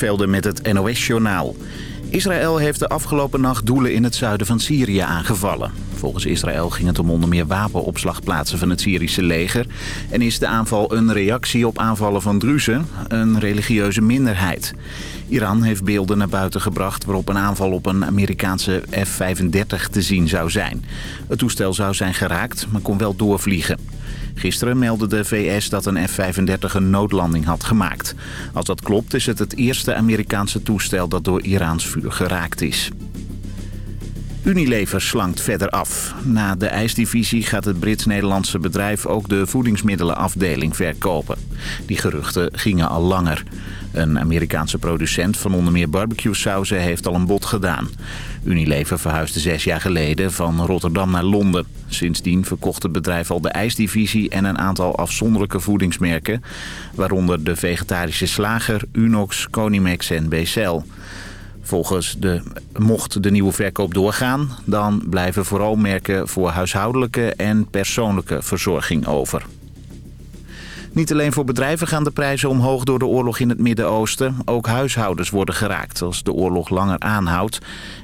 Velden met het NOS-journaal. Israël heeft de afgelopen nacht doelen in het zuiden van Syrië aangevallen. Volgens Israël ging het om onder meer wapenopslagplaatsen van het Syrische leger... en is de aanval een reactie op aanvallen van Druzen, een religieuze minderheid. Iran heeft beelden naar buiten gebracht waarop een aanval op een Amerikaanse F-35 te zien zou zijn. Het toestel zou zijn geraakt, maar kon wel doorvliegen. Gisteren meldde de VS dat een F-35 een noodlanding had gemaakt. Als dat klopt is het het eerste Amerikaanse toestel dat door Iraans vuur geraakt is. Unilever slankt verder af. Na de ijsdivisie gaat het Brits-Nederlandse bedrijf ook de voedingsmiddelenafdeling verkopen. Die geruchten gingen al langer. Een Amerikaanse producent van onder meer barbecue-sauzen heeft al een bod gedaan. Unilever verhuisde zes jaar geleden van Rotterdam naar Londen. Sindsdien verkocht het bedrijf al de ijsdivisie en een aantal afzonderlijke voedingsmerken... waaronder de vegetarische slager, Unox, Conimex en Becel. Volgens de, mocht de nieuwe verkoop doorgaan, dan blijven vooral merken voor huishoudelijke en persoonlijke verzorging over. Niet alleen voor bedrijven gaan de prijzen omhoog door de oorlog in het Midden-Oosten. Ook huishoudens worden geraakt als de oorlog langer aanhoudt.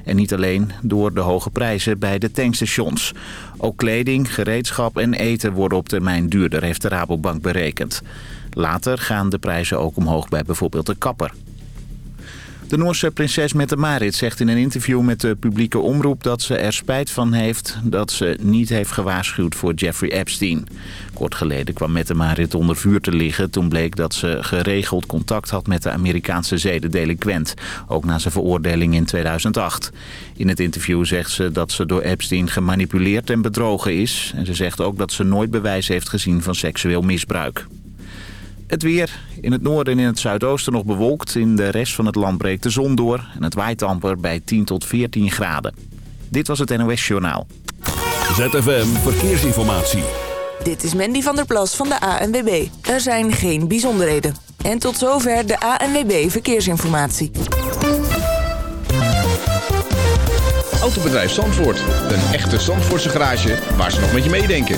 En niet alleen door de hoge prijzen bij de tankstations. Ook kleding, gereedschap en eten worden op termijn duurder, heeft de Rabobank berekend. Later gaan de prijzen ook omhoog bij bijvoorbeeld de kapper. De Noorse prinses Mette-Marit zegt in een interview met de publieke omroep... dat ze er spijt van heeft dat ze niet heeft gewaarschuwd voor Jeffrey Epstein. Kort geleden kwam Mette-Marit onder vuur te liggen... toen bleek dat ze geregeld contact had met de Amerikaanse zedendelinquent. Ook na zijn veroordeling in 2008. In het interview zegt ze dat ze door Epstein gemanipuleerd en bedrogen is. En ze zegt ook dat ze nooit bewijs heeft gezien van seksueel misbruik. Het weer. In het noorden en in het zuidoosten nog bewolkt. In de rest van het land breekt de zon door. En het waait amper bij 10 tot 14 graden. Dit was het NOS Journaal. ZFM Verkeersinformatie. Dit is Mandy van der Plas van de ANWB. Er zijn geen bijzonderheden. En tot zover de ANWB Verkeersinformatie. Autobedrijf Zandvoort. Een echte Zandvoortse garage waar ze nog met je meedenken.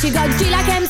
she got G like MC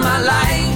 my life.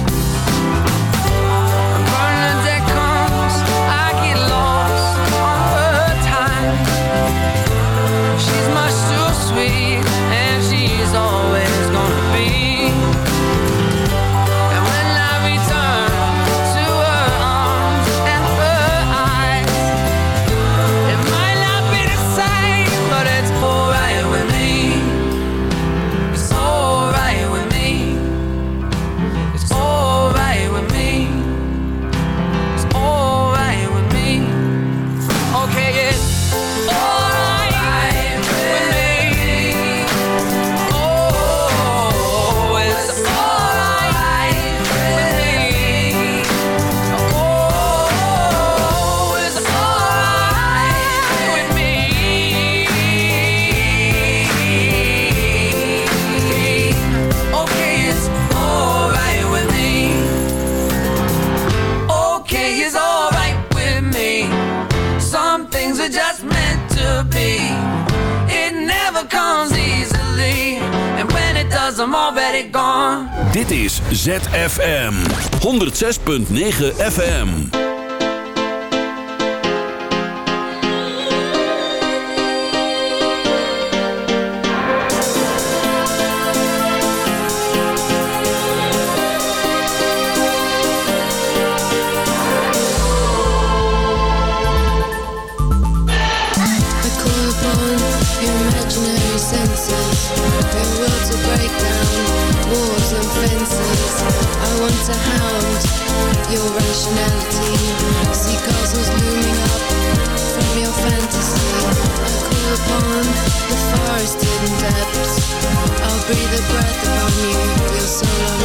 ZFM 106.9 FM. depths I'll breathe a breath upon you. Feel so lonely.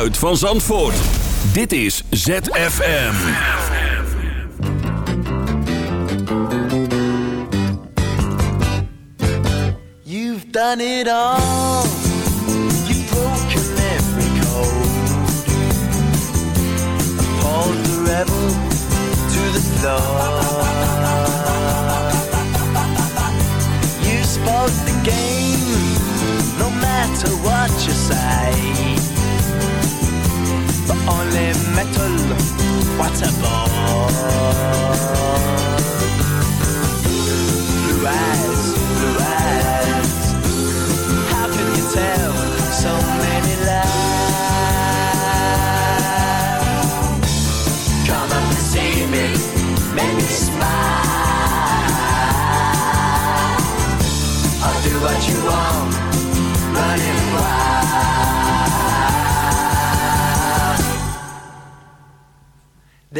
geluid van Zandvoort. Dit is ZFM. You've done it all. You've broken every code. Paul the rebel to the floor. You spoke the game, no matter what you say. only metal. What a bore. Blue eyes, blue eyes. How can you tell so many lies? Come up and see me, maybe.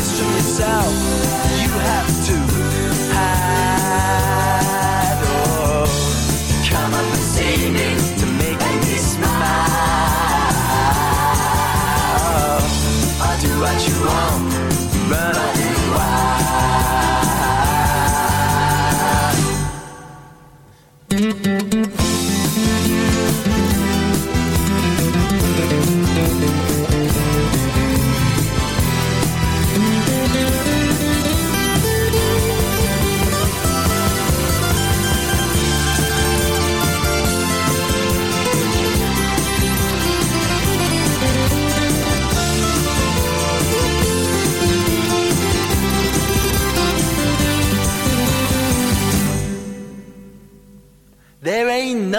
It's from yourself you have to hide. Oh, come up and see me to make me smile. I'll do what you want,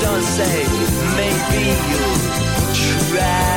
don't say maybe you'll try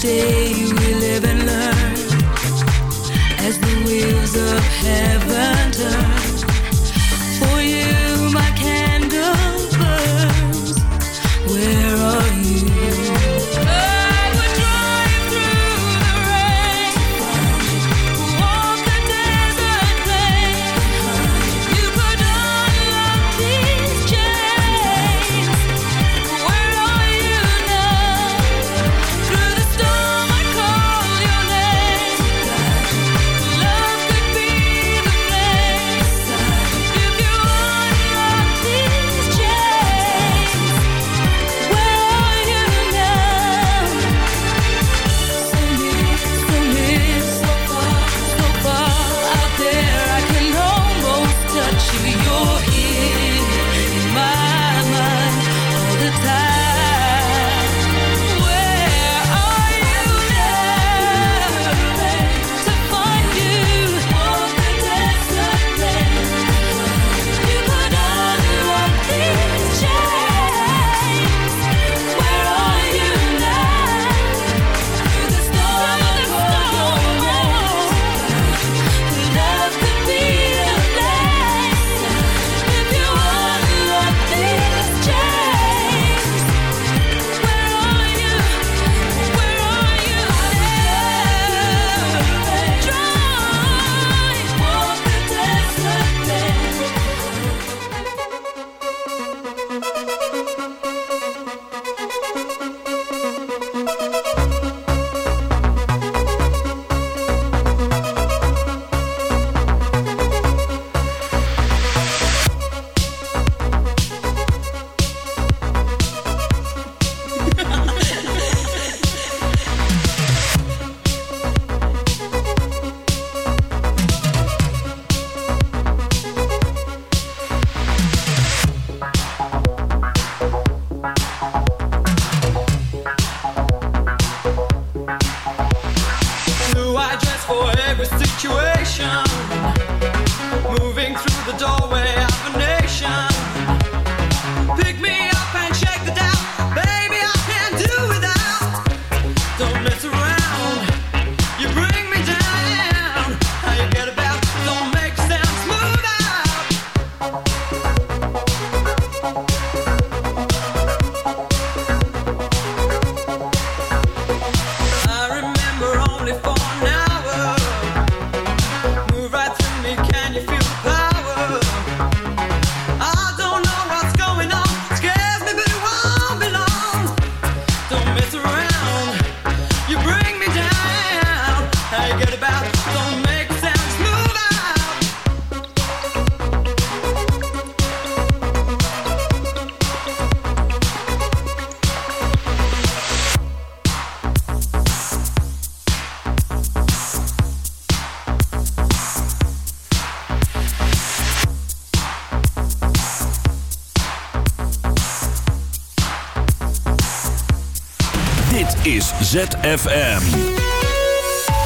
day we live and learn as the wheels of heaven turn for you. ZFM.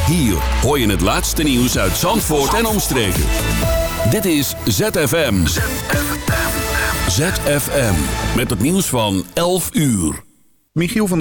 Hier hoor je het laatste nieuws uit Zandvoort en omstreken. Dit is ZFM. ZFM. ZFM Met het nieuws van 11 uur. Michiel van der